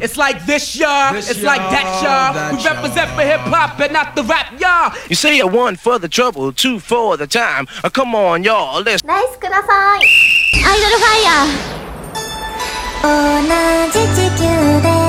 It's like this, y'all. This, it's like that, y'all, y'all. We that, represent y'all. for hip hop and not the rap, y'all. You see, a one for the trouble, two for the time. Uh, come on, y'all, let's ライスくださいアイドルファイヤー同じ地球で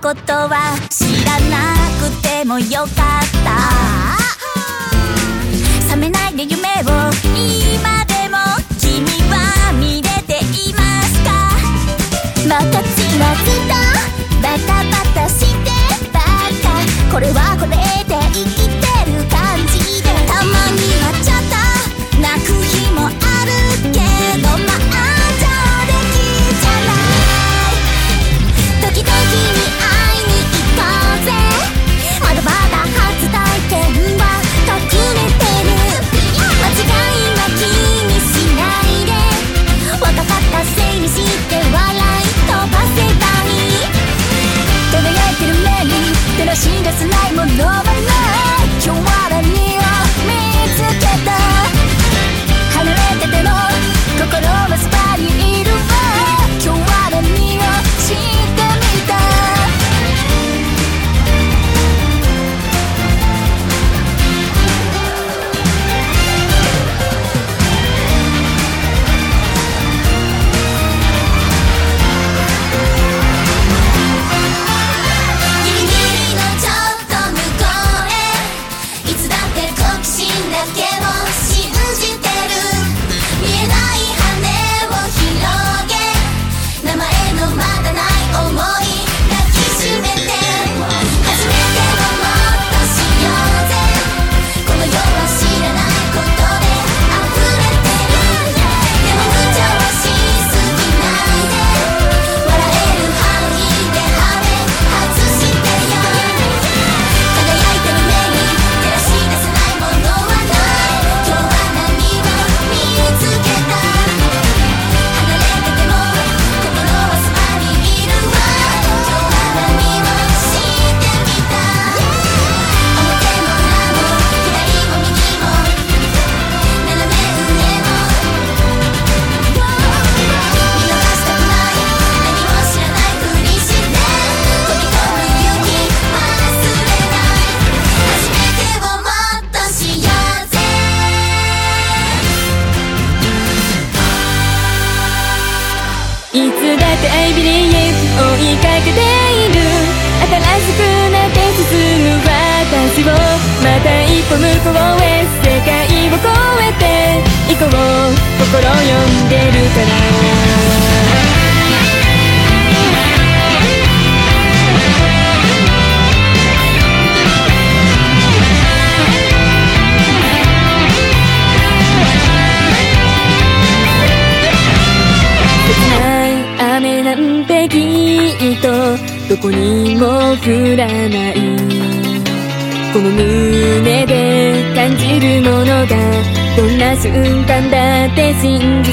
ことは知らなくてもよかった向こうへ世界を越えて行こう心呼んでるから雨なんてきっとどこにも降らないこの胸で感じるものがどんな瞬間だって真実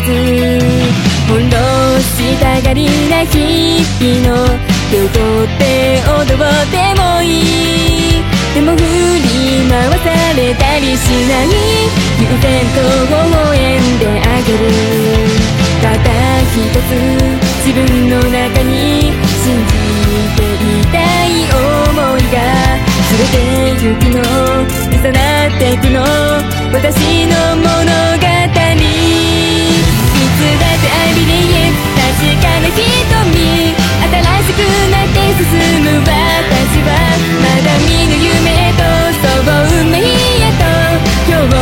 翻弄したがりな日々の手を取って踊ってもいいでも振り回されたりしない。悠然と微笑んであげる。ただ一つ自分の中に信じていたい想いが連れて行くの重なっていくの私の物語いつだって I believe 確かな瞳新しくなって進む私はまだ見ぬ夢へとそう運命へと今日を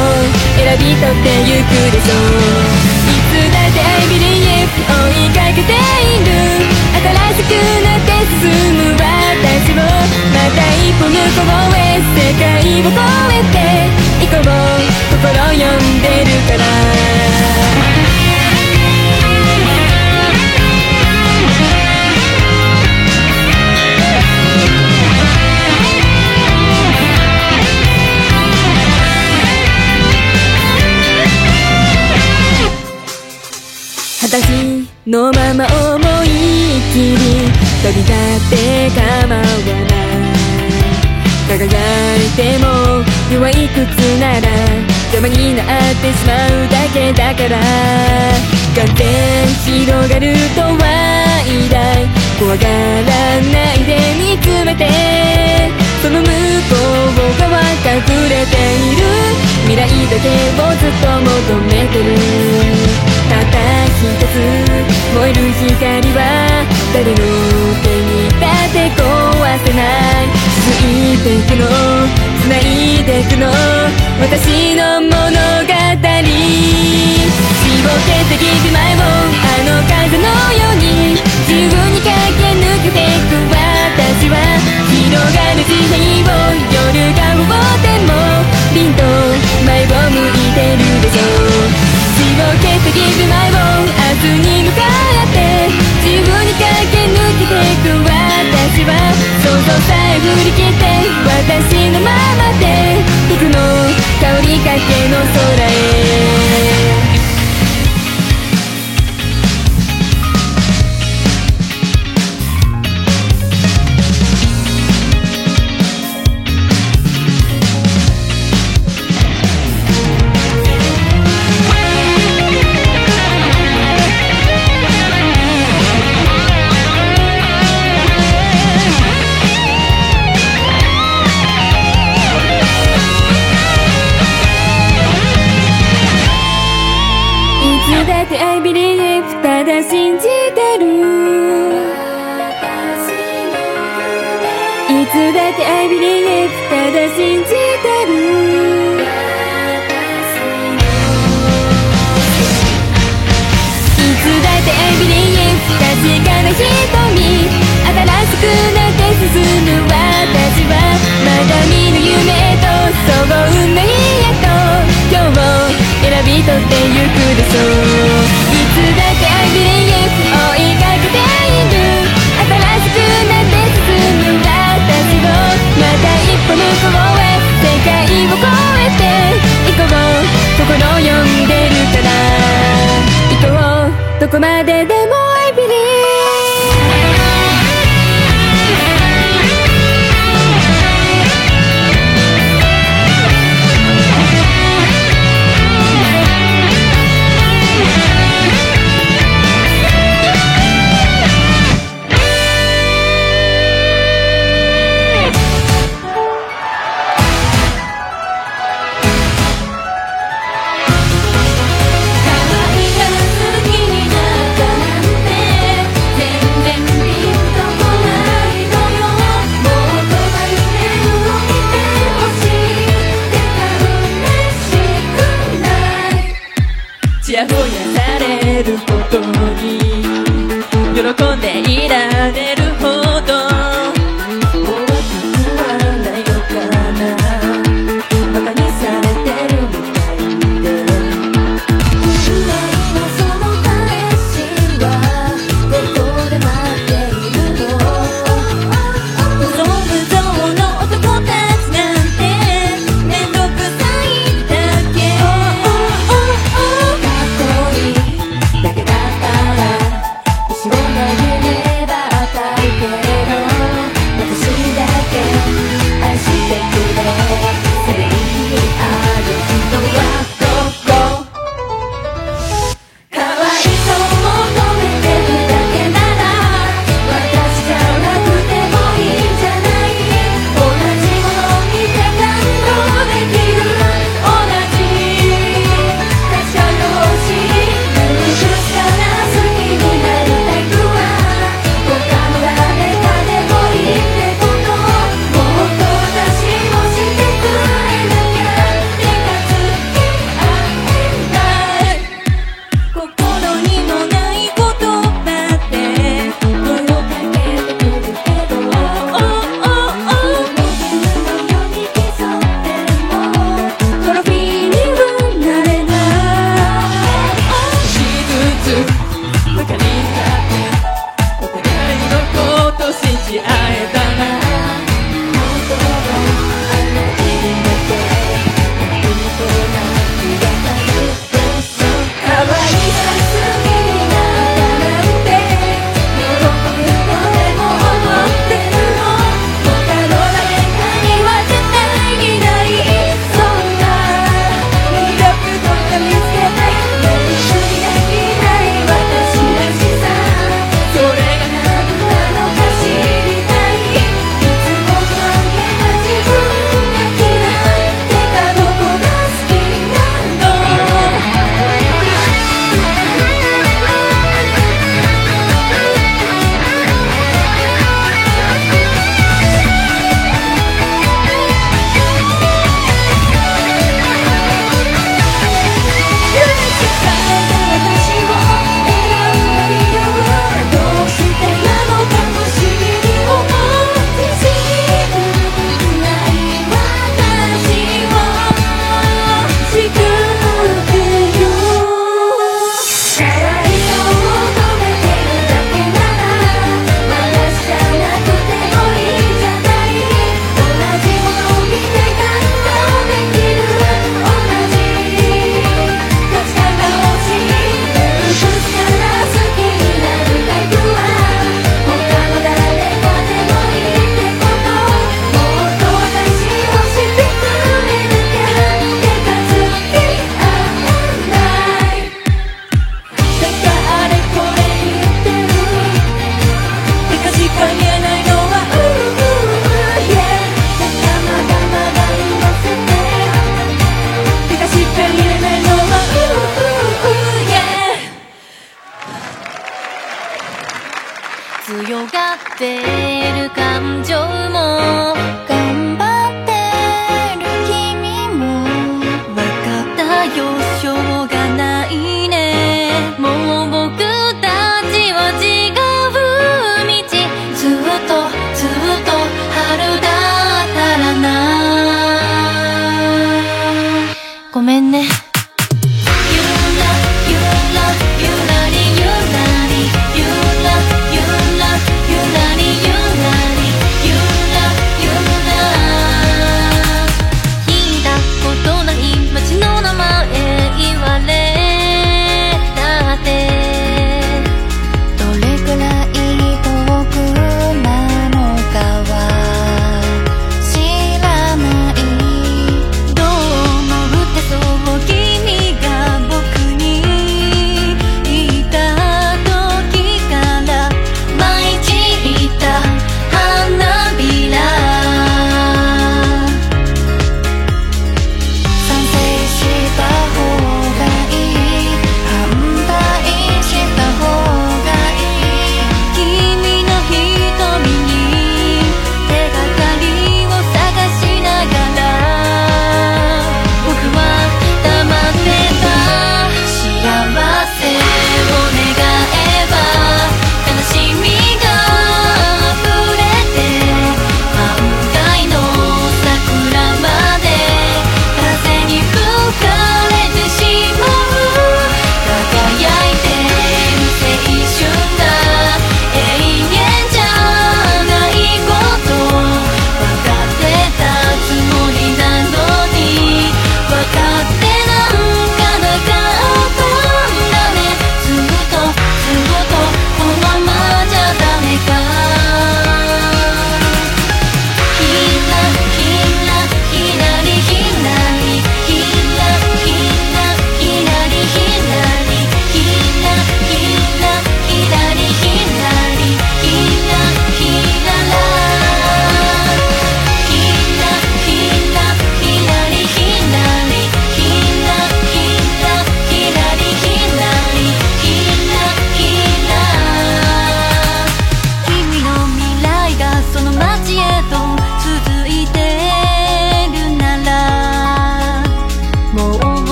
選び取ってゆくでしょういつだって I believe 追いかけている新しくなって進む歩向こうへ世界を越えて行こう。心呼んでるから。裸足のまま思い切り飛び立って構わない。輝いても弱い靴なら邪魔になってしまうだけだから。風広がるとはいい。怖がらないで見つめて。その向こう側隠れている。未来だけをずっと求めてる。たった一つ燃える光は誰の手にて壊せない。続いていくの繋いでいくの私の物語。絞っててき前をあの風のように自由に駆け抜けていく私は広がる地平を夜が覆っても凛と前を向いてるでしょう。絞っててき前を明日に向かって自由に駆け抜けていく私想さえ振り切って私のままで行くの香りかけの空へ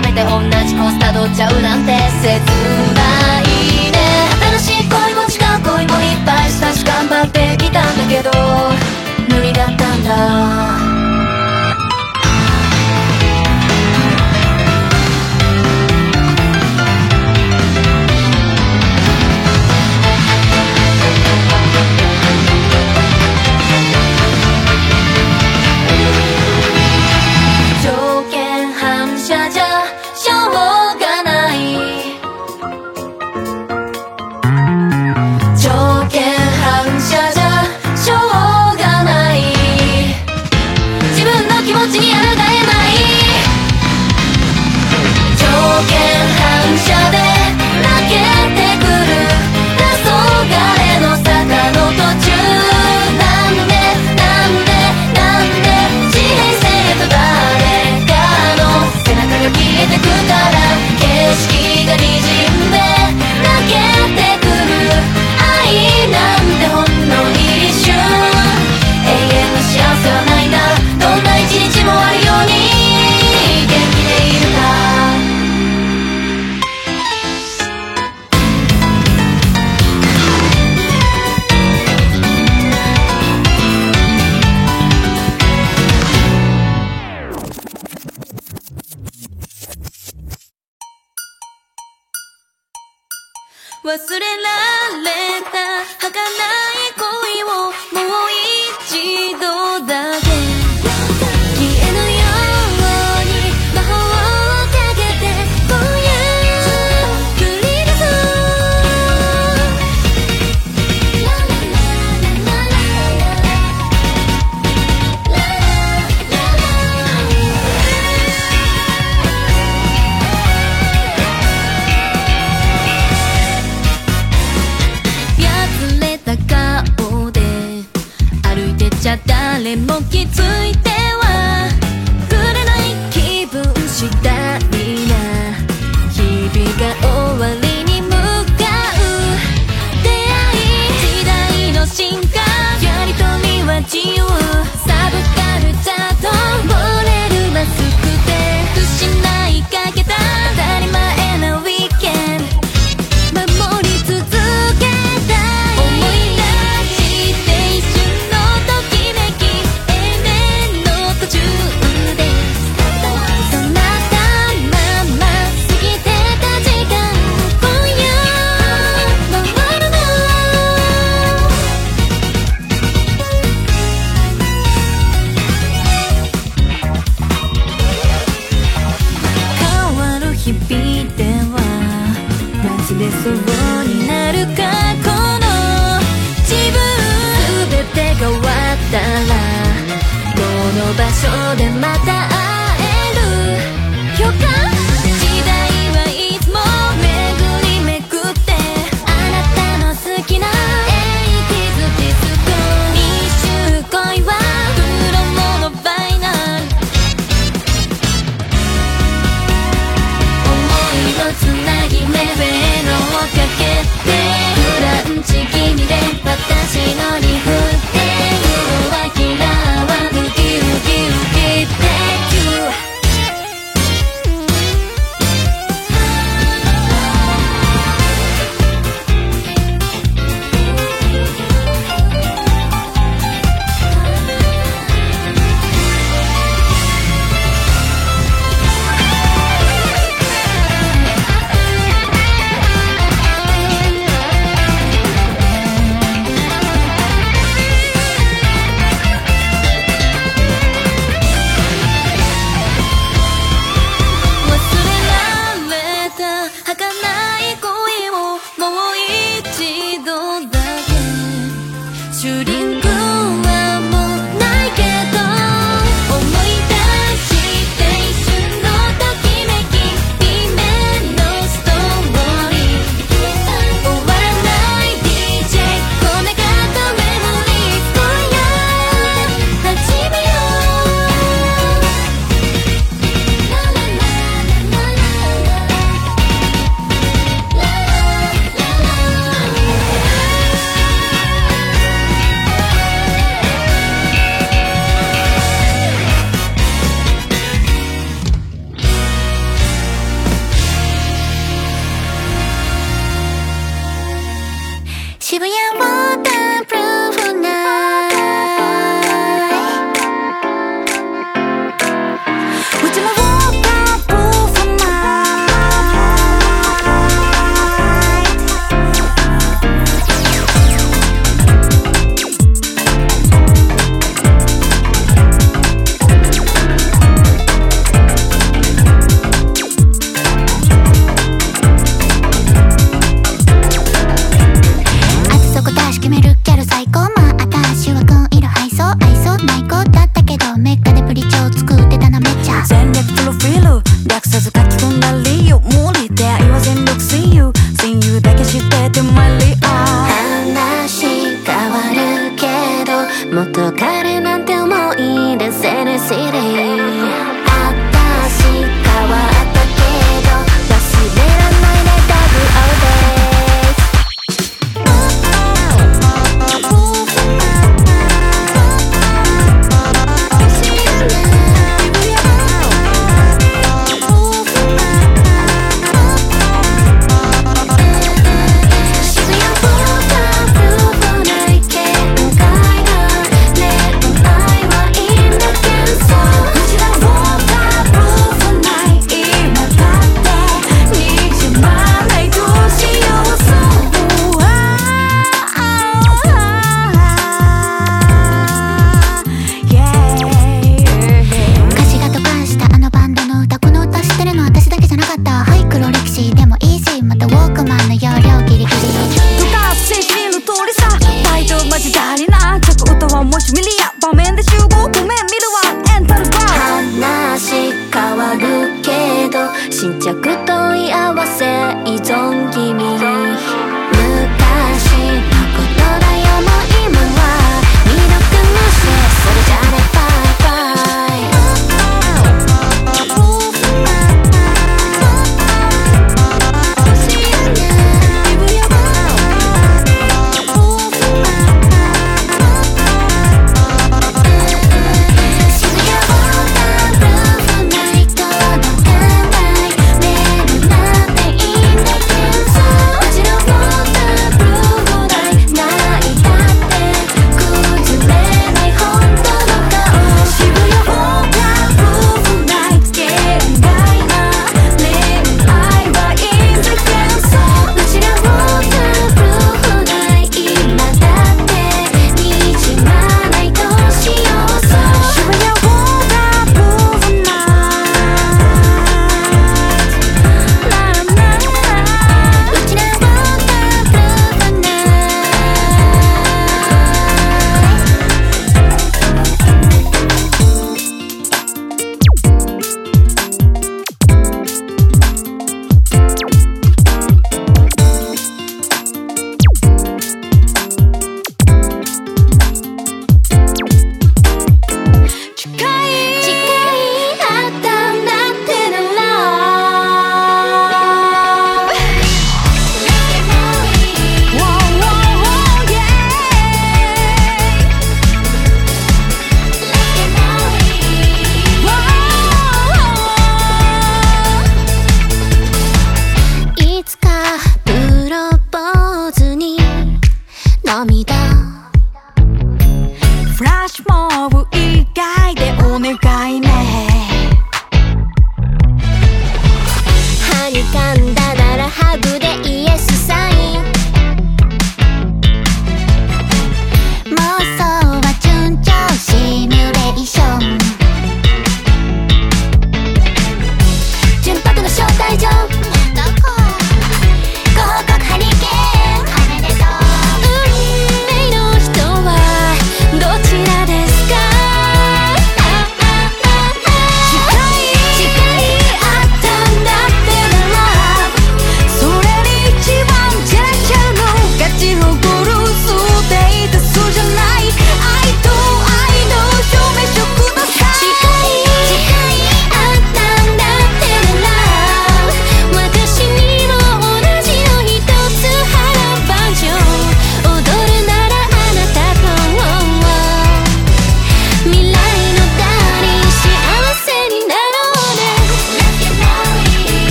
めて同じコースたどっちゃうなんて切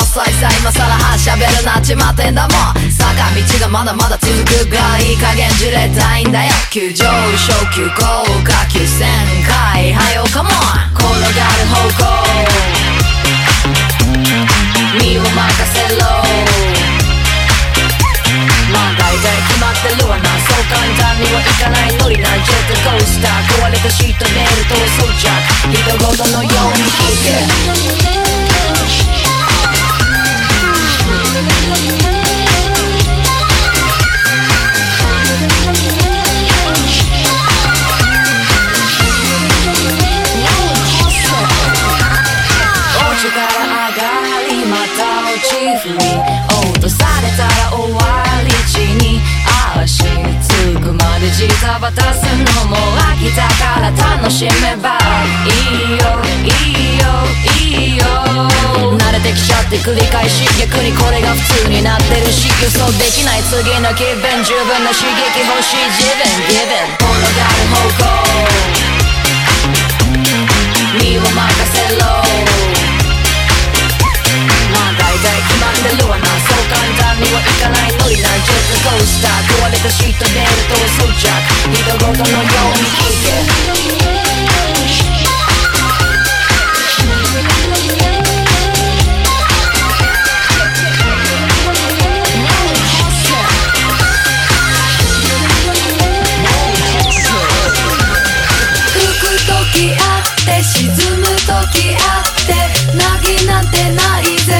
遅いさ今さら喋るなっちまってんだもん。坂道がまだまだ続くがいい加減じれたいんだよ。急上昇急降下急旋回はよカモン転がる方向。身を任せろ。漫才で決まってるわな。そう簡単にはいかないのになジェットコースター壊れたシートベルトを装着人ごとのように聞いて。Thank you. 渡すのも飽きたから楽しめば。いいよいいよいいよ。慣れてきちゃって繰り返し逆にこれが普通になってるし予想できない次の気分十分な刺激欲しい自分ギブ転がる方向身を任せろ。まあ大体決まってるわな。そう簡単はいかない無理なジェットコースター壊れたシートベルトを装着二度ごとのように聞いて沈む時あって凪なんてないぜ。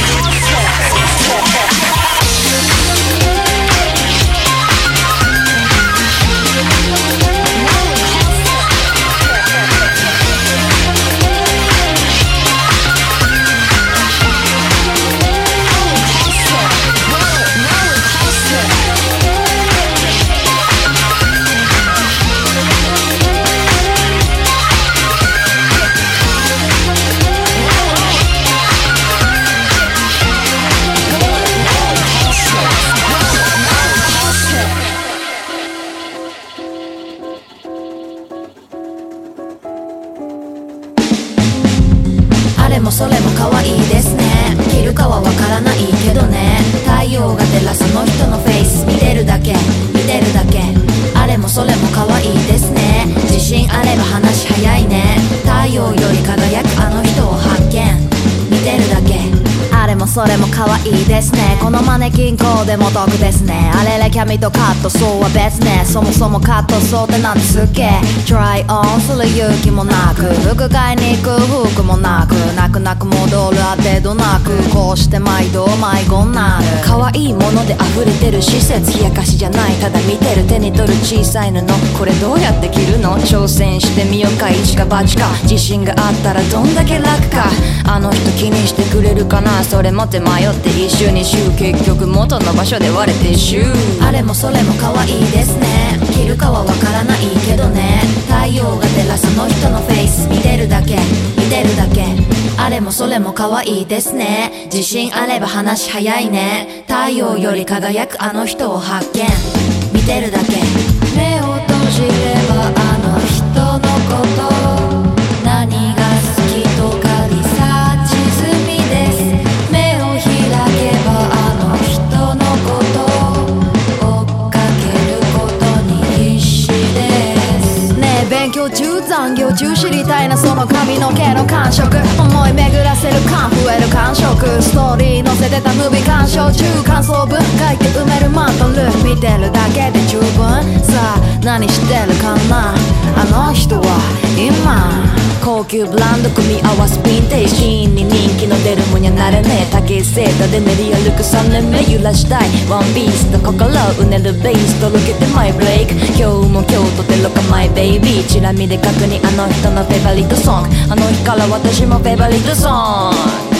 ですね。このマネキンコーデも得ですね。あれれキャミとカットソーは別ね。そもそもカットソーってなんですっけ。トライオンする勇気もなく。服買いに行く服もなく。泣く泣く戻るあてどなく。こうして毎度迷子になる。可愛いもので溢れてる施設冷やかしじゃない。ただ見てる手に取る小さい布。これどうやって着るの？挑戦してみようか。一か八か。自信があったらどんだけ楽か。あの人気にしてくれるかな？それもって迷って一周二周結局元の場所で割れてシュー。あれもそれも可愛いですね。着るかはわからないけどね。太陽が照らすの人のフェイス。見てるだけ。見てるだけ。あれもそれも可愛いですね。自信あれば話早いね。太陽より輝くあの人を発見。見てるだけ。級ブランド組み合わすヴィンテージシーンに人気の出るもにゃなれねえ竹セーターで練り歩く3年目揺らしたい。ワンピースの心うねるベースとろけてマイブレイク今日も今日とてろかマイベイビーチラ見で確認あの人のフェイバリットソング。あの日から私もフェイバリットソング。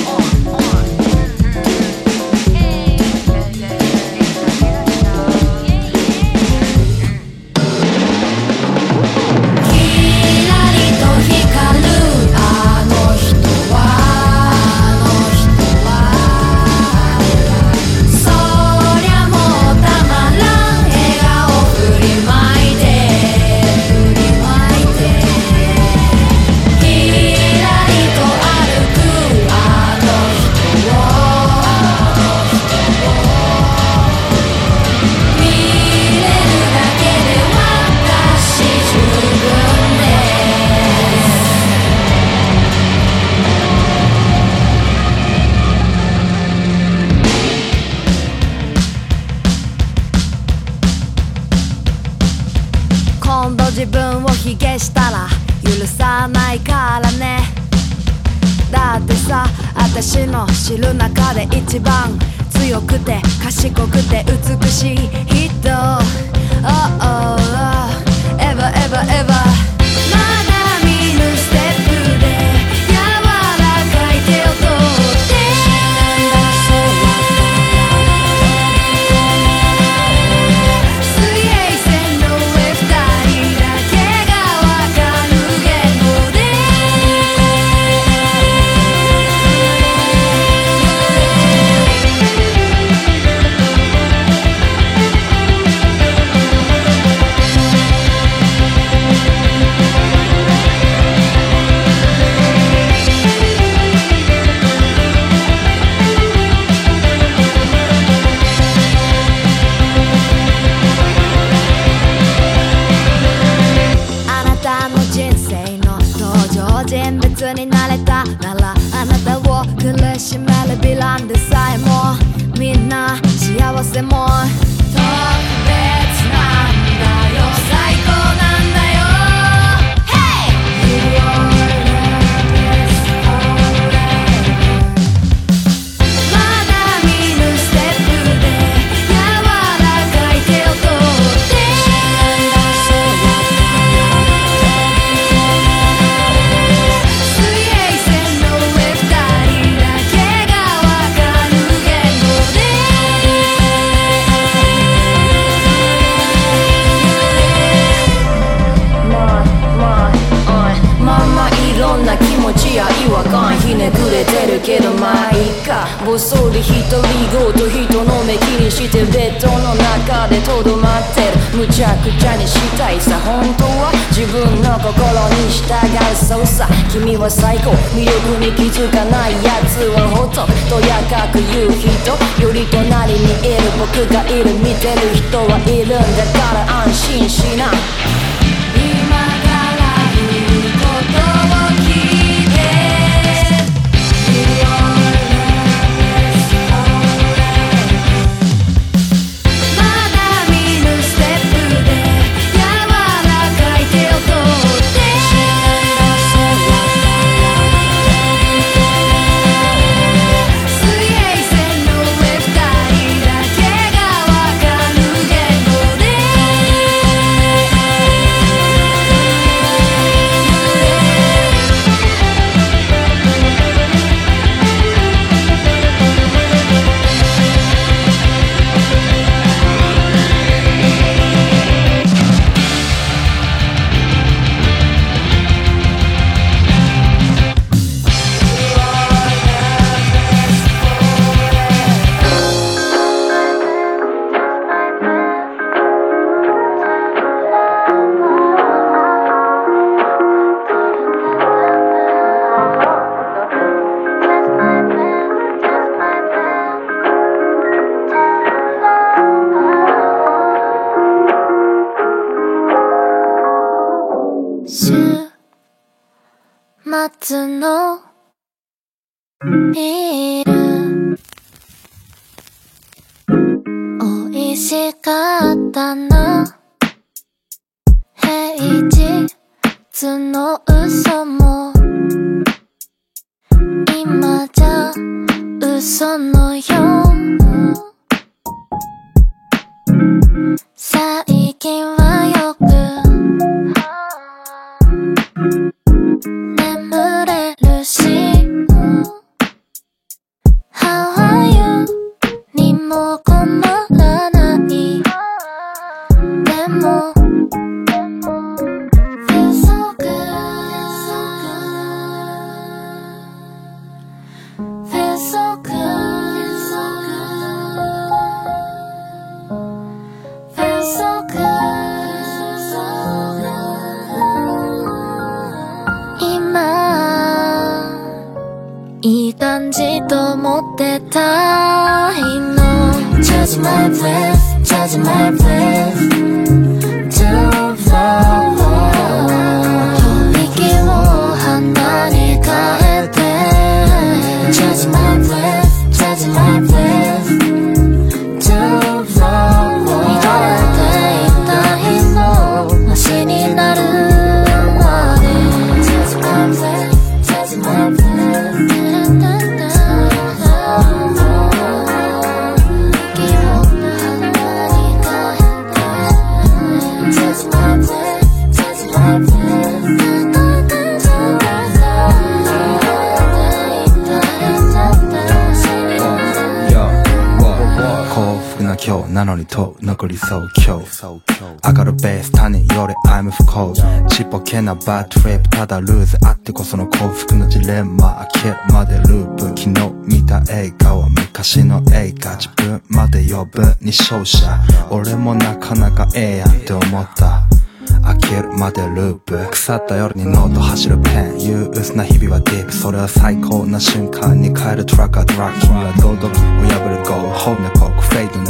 腐った夜にノート走るペン。憂鬱な日々はディープ。それは最高な瞬間に帰るトラッカードラッグ君は道徳を破るゴー。ホームのコック。フェイド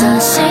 自信。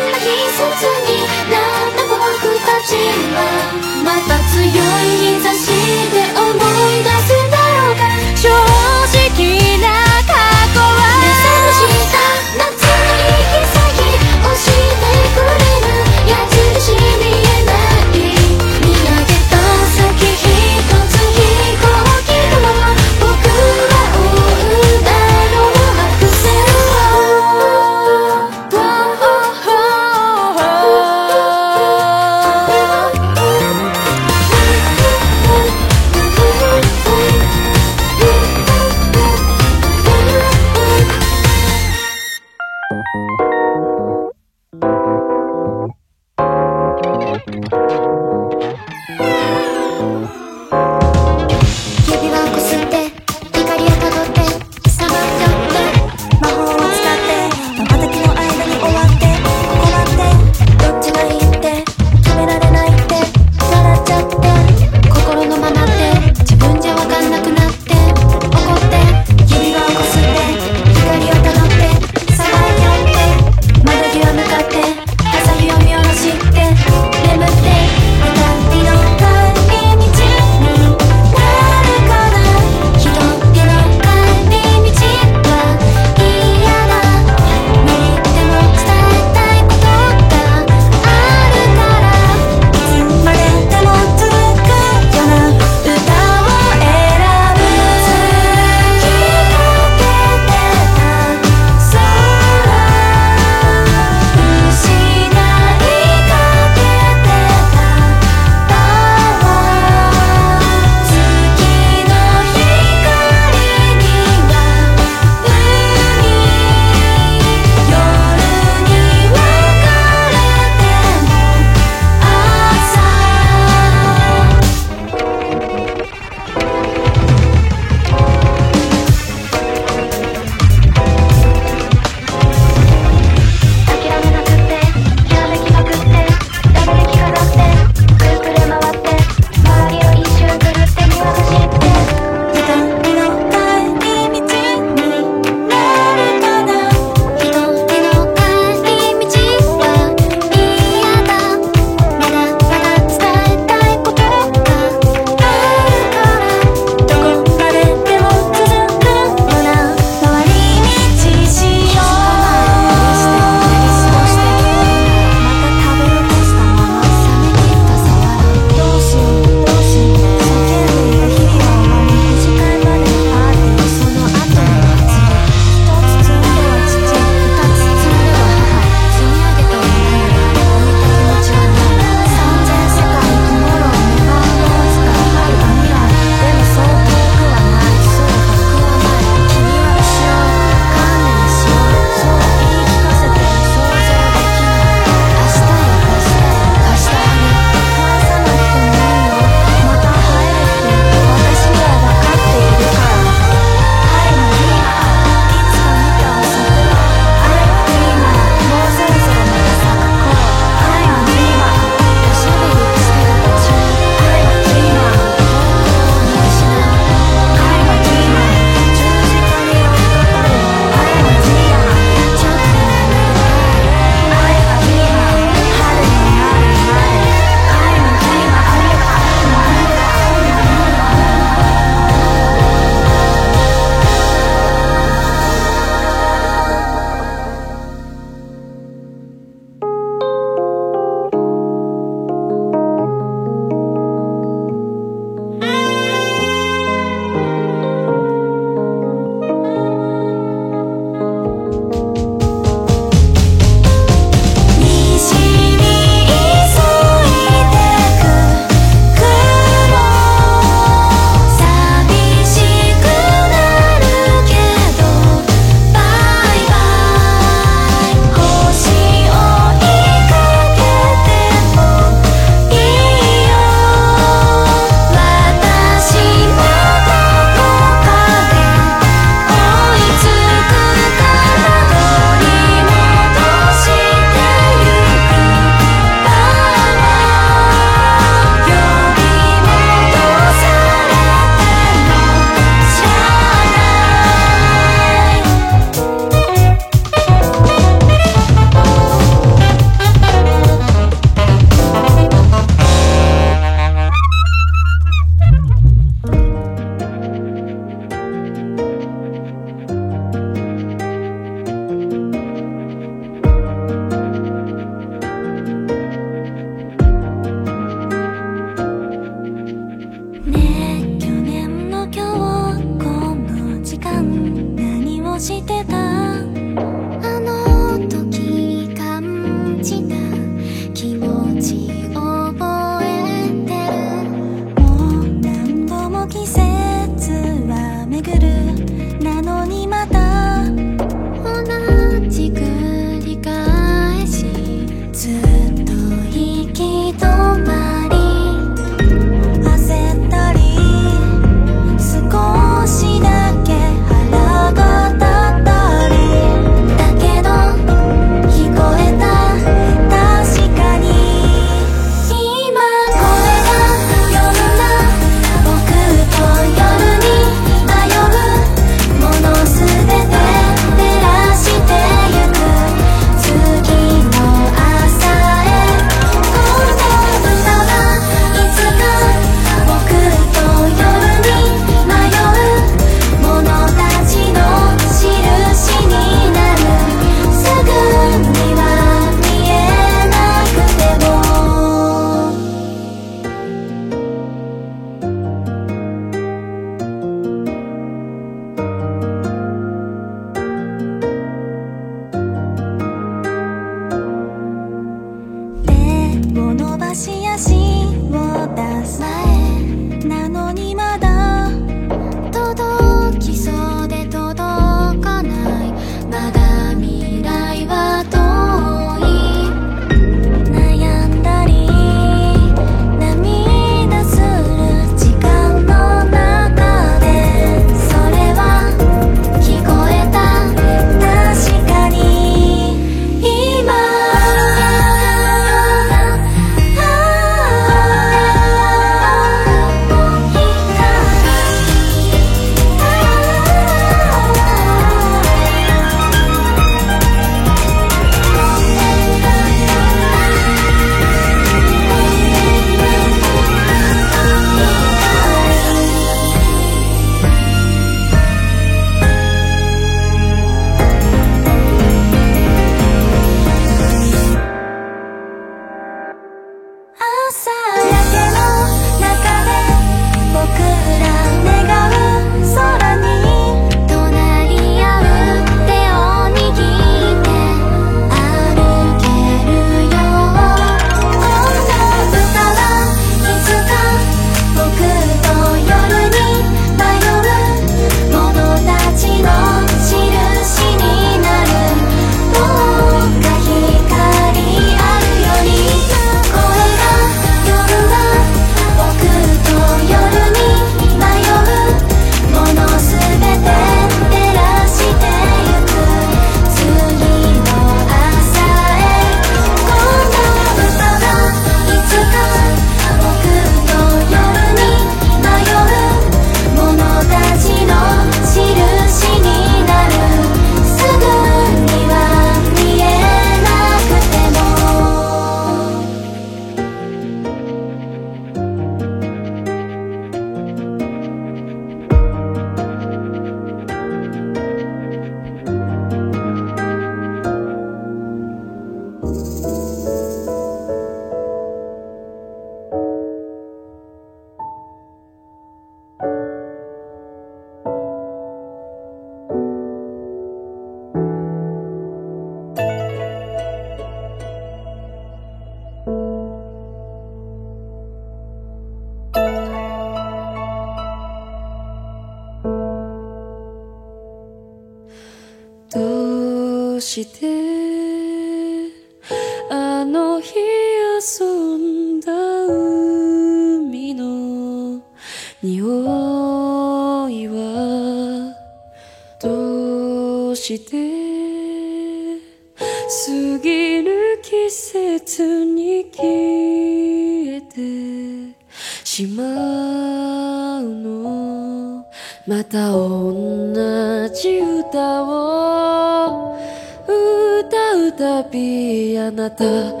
た同じ歌を歌うたびあなたを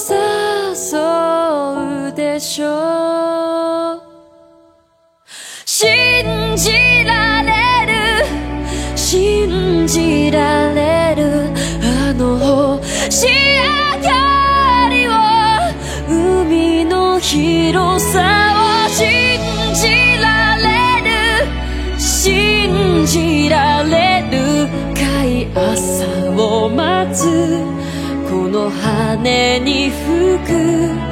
誘うでしょう。胸に吹く